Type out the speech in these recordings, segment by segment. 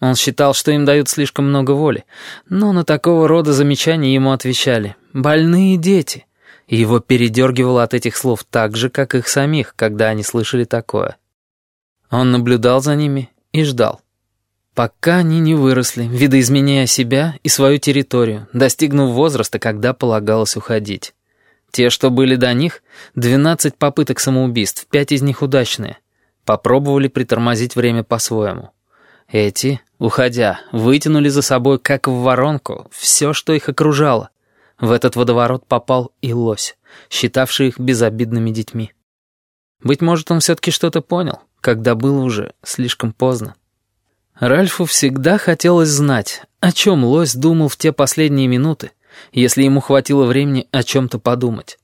Он считал, что им дают слишком много воли, но на такого рода замечания ему отвечали «больные дети», и его передергивало от этих слов так же, как их самих, когда они слышали такое. Он наблюдал за ними и ждал. Пока они не выросли, видоизменяя себя и свою территорию, достигнув возраста, когда полагалось уходить. Те, что были до них, 12 попыток самоубийств, пять из них удачные, попробовали притормозить время по-своему. Эти, уходя, вытянули за собой, как в воронку, все, что их окружало. В этот водоворот попал и лось, считавший их безобидными детьми. Быть может, он все-таки что-то понял, когда было уже слишком поздно. Ральфу всегда хотелось знать, о чем лось думал в те последние минуты, если ему хватило времени о чем-то подумать.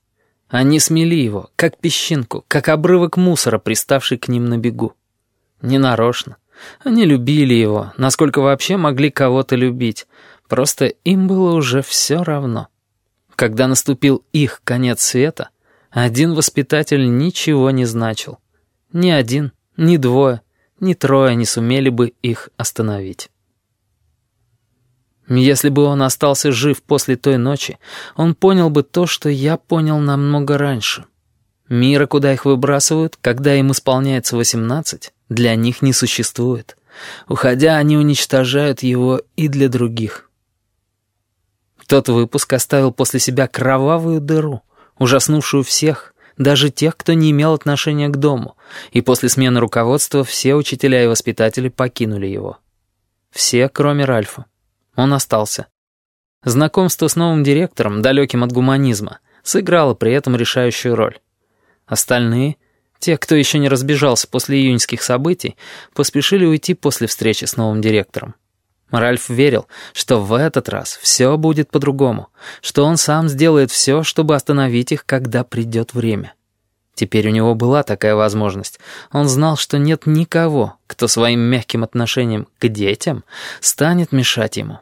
Они смели его, как песчинку, как обрывок мусора, приставший к ним на бегу. Ненарочно. Они любили его, насколько вообще могли кого-то любить. Просто им было уже все равно. Когда наступил их конец света, один воспитатель ничего не значил. Ни один, ни двое, ни трое не сумели бы их остановить. Если бы он остался жив после той ночи, он понял бы то, что я понял намного раньше. Мира, куда их выбрасывают, когда им исполняется восемнадцать, для них не существует. Уходя, они уничтожают его и для других. Тот выпуск оставил после себя кровавую дыру, ужаснувшую всех, даже тех, кто не имел отношения к дому, и после смены руководства все учителя и воспитатели покинули его. Все, кроме Ральфа. Он остался. Знакомство с новым директором, далеким от гуманизма, сыграло при этом решающую роль. Остальные, те, кто еще не разбежался после июньских событий, поспешили уйти после встречи с новым директором. Ральф верил, что в этот раз все будет по-другому, что он сам сделает все, чтобы остановить их, когда придет время. Теперь у него была такая возможность. Он знал, что нет никого, кто своим мягким отношением к детям станет мешать ему.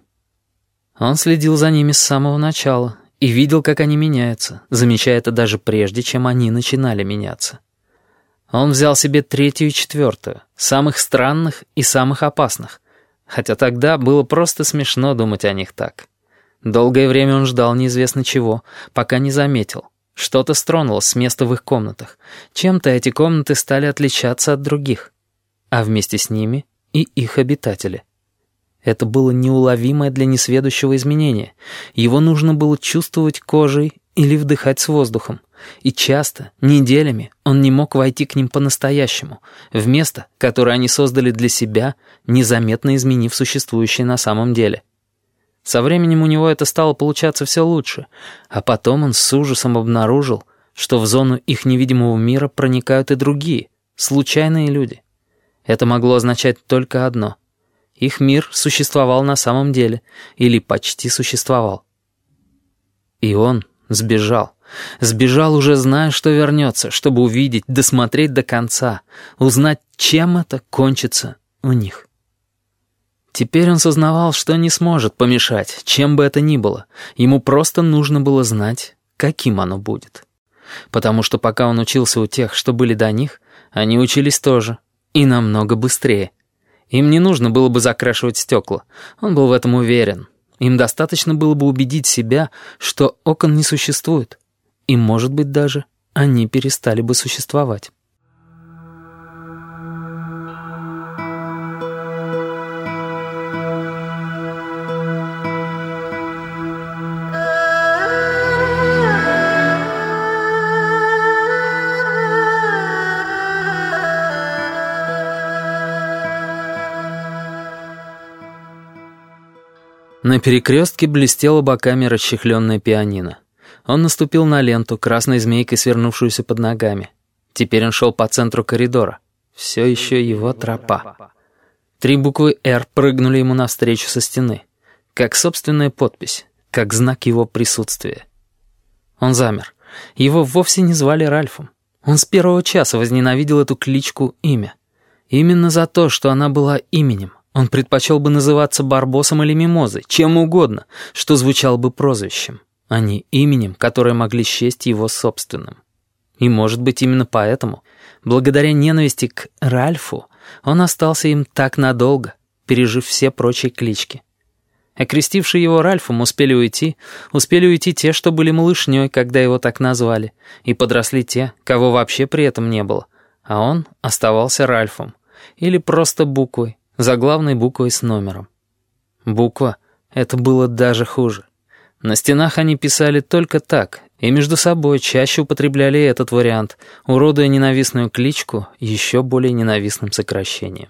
Он следил за ними с самого начала и видел, как они меняются, замечая это даже прежде, чем они начинали меняться. Он взял себе третью и четвертую, самых странных и самых опасных, хотя тогда было просто смешно думать о них так. Долгое время он ждал неизвестно чего, пока не заметил. Что-то стронулось с места в их комнатах. Чем-то эти комнаты стали отличаться от других. А вместе с ними и их обитатели. Это было неуловимое для несведущего изменение. Его нужно было чувствовать кожей или вдыхать с воздухом. И часто, неделями, он не мог войти к ним по-настоящему, в место, которое они создали для себя, незаметно изменив существующее на самом деле. Со временем у него это стало получаться все лучше, а потом он с ужасом обнаружил, что в зону их невидимого мира проникают и другие, случайные люди. Это могло означать только одно. Их мир существовал на самом деле, или почти существовал. И он сбежал. Сбежал, уже зная, что вернется, чтобы увидеть, досмотреть до конца, узнать, чем это кончится у них. Теперь он сознавал, что не сможет помешать, чем бы это ни было. Ему просто нужно было знать, каким оно будет. Потому что пока он учился у тех, что были до них, они учились тоже. И намного быстрее. Им не нужно было бы закрашивать стекла. Он был в этом уверен. Им достаточно было бы убедить себя, что окон не существует. И, может быть, даже они перестали бы существовать. На перекрестке блестело боками расчехленное пианино. Он наступил на ленту, красной змейкой свернувшуюся под ногами. Теперь он шел по центру коридора. Все еще его тропа. Три буквы «Р» прыгнули ему навстречу со стены. Как собственная подпись, как знак его присутствия. Он замер. Его вовсе не звали Ральфом. Он с первого часа возненавидел эту кличку «Имя». Именно за то, что она была именем, он предпочел бы называться Барбосом или Мимозой, чем угодно, что звучал бы прозвищем, а не именем, которое могли счесть его собственным. И, может быть, именно поэтому, благодаря ненависти к Ральфу, он остался им так надолго, пережив все прочие клички. Окрестившие его Ральфом успели уйти, успели уйти те, что были малышней, когда его так назвали, и подросли те, кого вообще при этом не было, а он оставался Ральфом, или просто буквой, заглавной буквой с номером. Буква — это было даже хуже. На стенах они писали только так, и между собой чаще употребляли этот вариант, уродуя ненавистную кличку еще более ненавистным сокращением.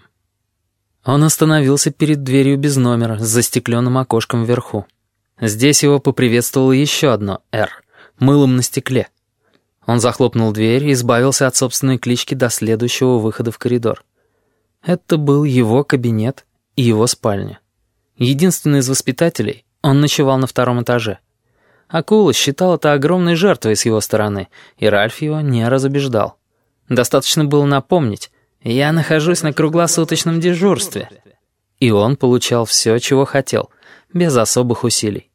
Он остановился перед дверью без номера с застекленным окошком вверху. Здесь его поприветствовало еще одно «Р» — мылом на стекле. Он захлопнул дверь и избавился от собственной клички до следующего выхода в коридор. Это был его кабинет и его спальня. Единственный из воспитателей, он ночевал на втором этаже. Акула считал это огромной жертвой с его стороны, и Ральф его не разубеждал. Достаточно было напомнить, я нахожусь на круглосуточном дежурстве. И он получал все, чего хотел, без особых усилий.